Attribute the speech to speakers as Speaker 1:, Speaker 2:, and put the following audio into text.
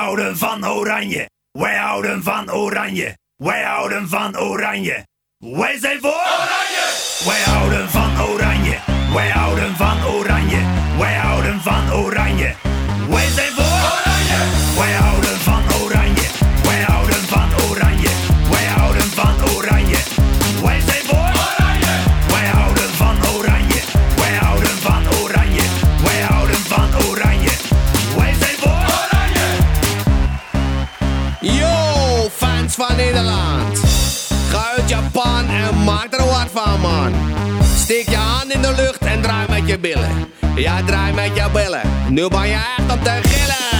Speaker 1: houden van oranje. Wij houden van oranje. Wij houden van oranje. Wij zijn voor oranje. Wij houden van oranje.
Speaker 2: Van Nederland. Ga uit Japan en maak er wat van, man. Steek je hand in de lucht en draai met je billen. Ja, draai met je billen. Nu ben je echt op de gillen.